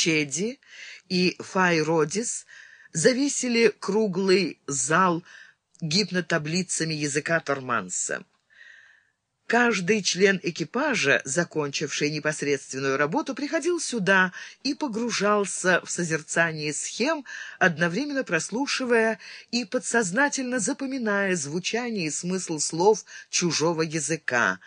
Чеди и Файродис завесили круглый зал гипнотаблицами языка Торманса. Каждый член экипажа, закончивший непосредственную работу, приходил сюда и погружался в созерцание схем, одновременно прослушивая и подсознательно запоминая звучание и смысл слов чужого языка.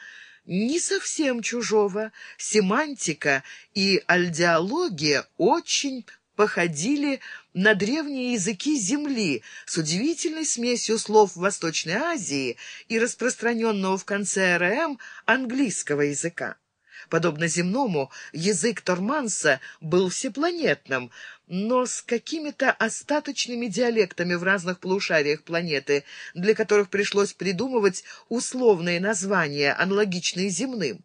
Не совсем чужого. Семантика и альдиология очень походили на древние языки Земли с удивительной смесью слов Восточной Азии и распространенного в конце РМ английского языка. Подобно земному, язык Торманса был всепланетным, но с какими-то остаточными диалектами в разных полушариях планеты, для которых пришлось придумывать условные названия, аналогичные земным.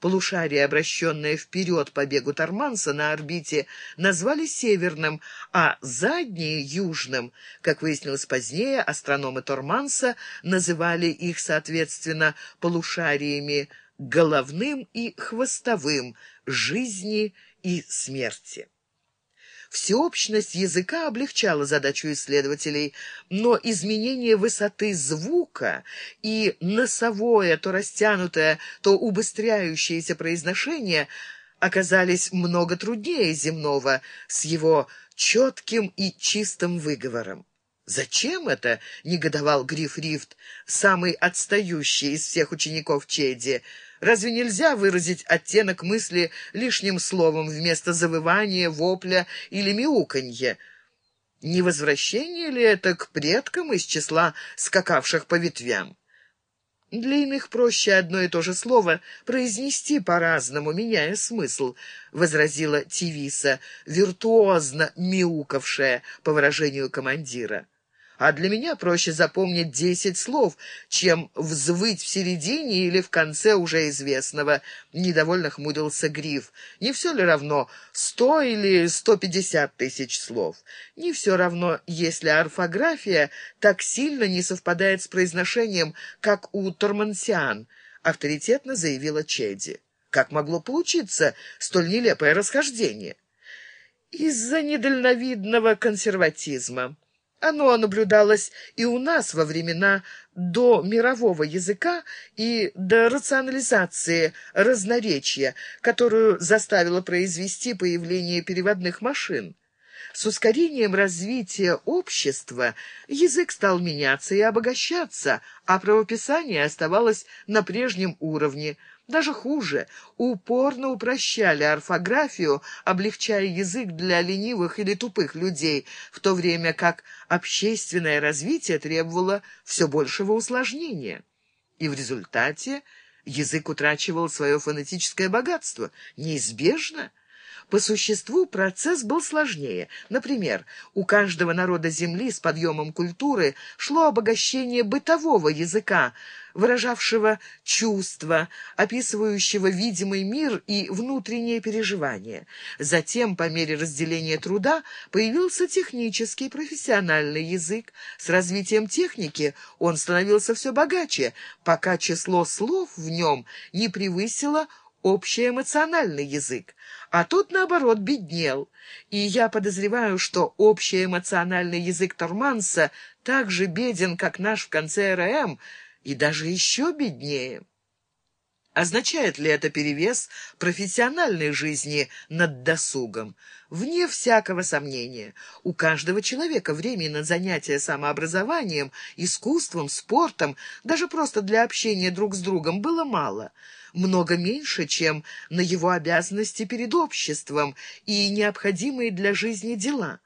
Полушарие, обращенное вперед по бегу Торманса на орбите, назвали северным, а заднее — южным. Как выяснилось позднее, астрономы Торманса называли их, соответственно, полушариями головным и хвостовым, жизни и смерти. Всеобщность языка облегчала задачу исследователей, но изменение высоты звука и носовое, то растянутое, то убыстряющееся произношение оказались много труднее земного с его четким и чистым выговором. «Зачем это?» — негодовал Гриф Рифт, самый отстающий из всех учеников Чеди. Разве нельзя выразить оттенок мысли лишним словом вместо завывания, вопля или мяуканья? Не возвращение ли это к предкам из числа скакавших по ветвям? Для иных проще одно и то же слово произнести по-разному, меняя смысл, — возразила Тивиса, виртуозно мяукавшая, по выражению командира а для меня проще запомнить десять слов, чем взвыть в середине или в конце уже известного. Недовольно хмурился Гриф. Не все ли равно сто или сто пятьдесят тысяч слов? Не все равно, если орфография так сильно не совпадает с произношением, как у тормансиан, авторитетно заявила Чеди. Как могло получиться столь нелепое расхождение? Из-за недальновидного консерватизма. Оно наблюдалось и у нас во времена до мирового языка и до рационализации разноречия, которую заставило произвести появление переводных машин. С ускорением развития общества язык стал меняться и обогащаться, а правописание оставалось на прежнем уровне – даже хуже, упорно упрощали орфографию, облегчая язык для ленивых или тупых людей, в то время как общественное развитие требовало все большего усложнения. И в результате язык утрачивал свое фонетическое богатство. Неизбежно – по существу процесс был сложнее. Например, у каждого народа Земли с подъемом культуры шло обогащение бытового языка, выражавшего чувства, описывающего видимый мир и внутренние переживания. Затем, по мере разделения труда, появился технический профессиональный язык. С развитием техники он становился все богаче, пока число слов в нем не превысило общеэмоциональный язык, а тот, наоборот, беднел. И я подозреваю, что общеэмоциональный язык Торманса так же беден, как наш в конце РМ, и даже еще беднее. Означает ли это перевес профессиональной жизни над досугом? Вне всякого сомнения. У каждого человека времени на занятия самообразованием, искусством, спортом, даже просто для общения друг с другом было мало. Много меньше, чем на его обязанности перед обществом и необходимые для жизни дела.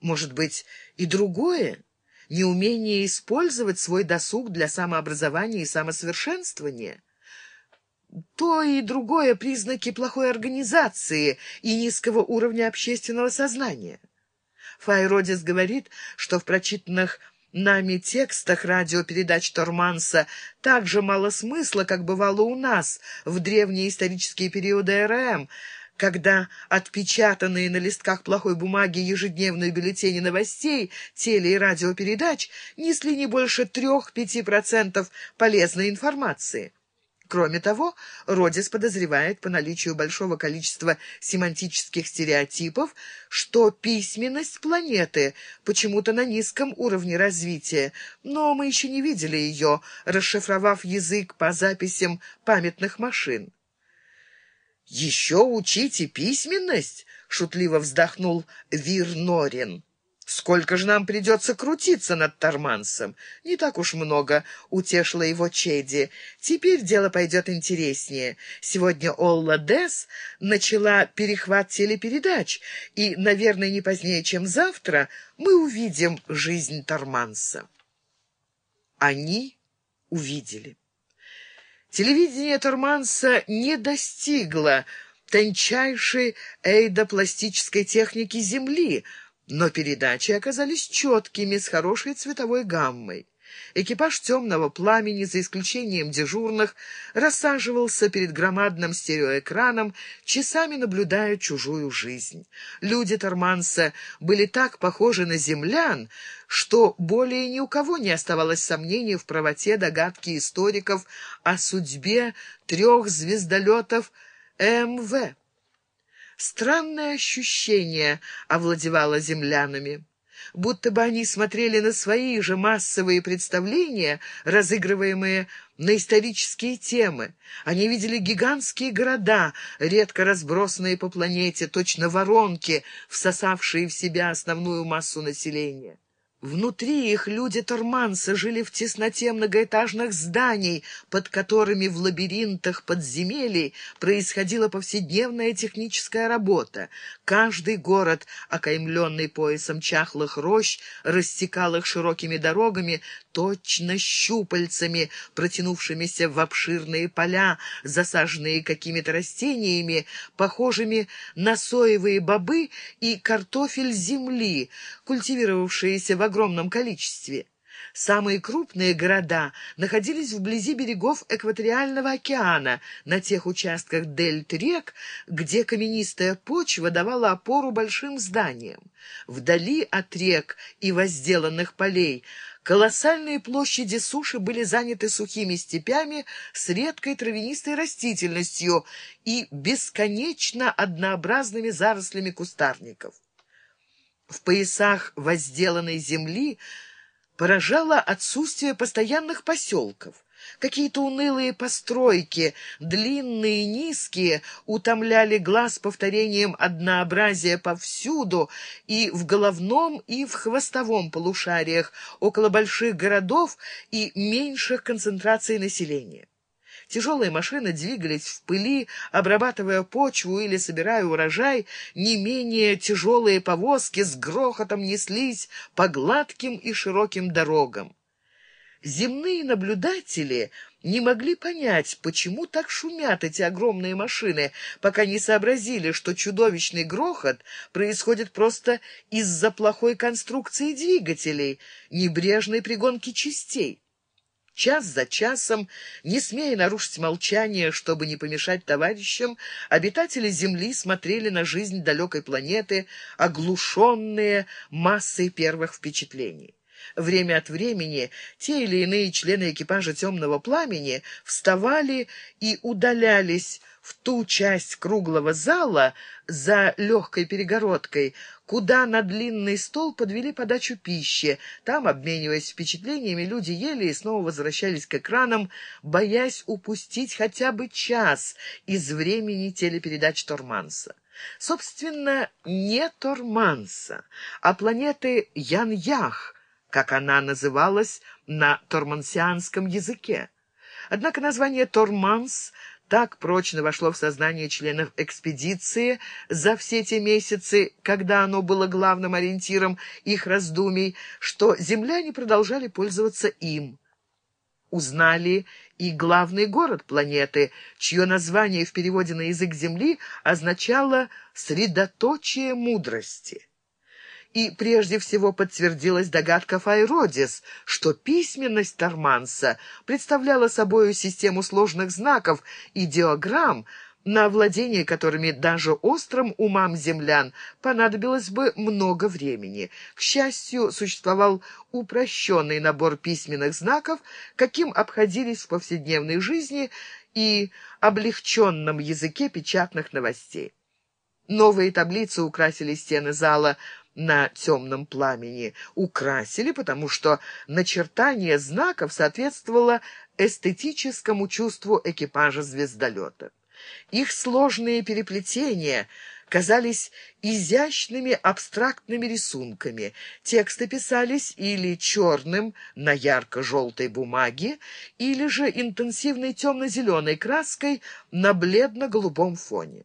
Может быть, и другое? Неумение использовать свой досуг для самообразования и самосовершенствования? То и другое признаки плохой организации и низкого уровня общественного сознания. Файродис говорит, что в прочитанных нами текстах радиопередач Торманса так же мало смысла, как бывало у нас в древние исторические периоды РМ, когда отпечатанные на листках плохой бумаги ежедневные бюллетени новостей, теле- и радиопередач несли не больше трех-пяти процентов полезной информации. Кроме того, Родис подозревает по наличию большого количества семантических стереотипов, что письменность планеты почему-то на низком уровне развития, но мы еще не видели ее, расшифровав язык по записям памятных машин. «Еще учите письменность?» — шутливо вздохнул Вир Норин. «Сколько же нам придется крутиться над Тормансом?» «Не так уж много», — утешила его Чеди. «Теперь дело пойдет интереснее. Сегодня Олла Дес начала перехват телепередач, и, наверное, не позднее, чем завтра, мы увидим жизнь Торманса». Они увидели. Телевидение Торманса не достигло тончайшей эйдопластической техники Земли — но передачи оказались четкими, с хорошей цветовой гаммой. Экипаж темного пламени, за исключением дежурных, рассаживался перед громадным стереоэкраном, часами наблюдая чужую жизнь. Люди Торманса были так похожи на землян, что более ни у кого не оставалось сомнений в правоте догадки историков о судьбе трех звездолетов МВ. Странное ощущение овладевало землянами будто бы они смотрели на свои же массовые представления, разыгрываемые на исторические темы. Они видели гигантские города, редко разбросанные по планете, точно воронки, всосавшие в себя основную массу населения. Внутри их люди Торманса жили в тесноте многоэтажных зданий, под которыми в лабиринтах подземелий происходила повседневная техническая работа. Каждый город, окаймленный поясом чахлых рощ, растекал их широкими дорогами, точно щупальцами, протянувшимися в обширные поля, засаженные какими-то растениями, похожими на соевые бобы и картофель земли, культивировавшиеся в огромном количестве. Самые крупные города находились вблизи берегов экваториального океана, на тех участках дельт рек, где каменистая почва давала опору большим зданиям. Вдали от рек и возделанных полей Колоссальные площади суши были заняты сухими степями с редкой травянистой растительностью и бесконечно однообразными зарослями кустарников. В поясах возделанной земли поражало отсутствие постоянных поселков. Какие-то унылые постройки, длинные и низкие, утомляли глаз повторением однообразия повсюду, и в головном, и в хвостовом полушариях, около больших городов и меньших концентраций населения. Тяжелые машины двигались в пыли, обрабатывая почву или собирая урожай. Не менее тяжелые повозки с грохотом неслись по гладким и широким дорогам. Земные наблюдатели не могли понять, почему так шумят эти огромные машины, пока не сообразили, что чудовищный грохот происходит просто из-за плохой конструкции двигателей, небрежной пригонки частей. Час за часом, не смея нарушить молчание, чтобы не помешать товарищам, обитатели Земли смотрели на жизнь далекой планеты, оглушенные массой первых впечатлений. Время от времени те или иные члены экипажа «Темного пламени» вставали и удалялись в ту часть круглого зала за легкой перегородкой, куда на длинный стол подвели подачу пищи. Там, обмениваясь впечатлениями, люди ели и снова возвращались к экранам, боясь упустить хотя бы час из времени телепередач Торманса. Собственно, не Торманса, а планеты Ян-Ях, как она называлась на тормансианском языке. Однако название «Торманс» так прочно вошло в сознание членов экспедиции за все те месяцы, когда оно было главным ориентиром их раздумий, что земляне продолжали пользоваться им. Узнали и главный город планеты, чье название в переводе на язык Земли означало «средоточие мудрости» и прежде всего подтвердилась догадка Файродис, что письменность Торманса представляла собою систему сложных знаков и диаграмм, на владение которыми даже острым умам землян понадобилось бы много времени. К счастью, существовал упрощенный набор письменных знаков, каким обходились в повседневной жизни и облегченном языке печатных новостей. Новые таблицы украсили стены зала на темном пламени. Украсили, потому что начертание знаков соответствовало эстетическому чувству экипажа звездолета. Их сложные переплетения казались изящными абстрактными рисунками. Тексты писались или черным на ярко-желтой бумаге, или же интенсивной темно-зеленой краской на бледно-голубом фоне.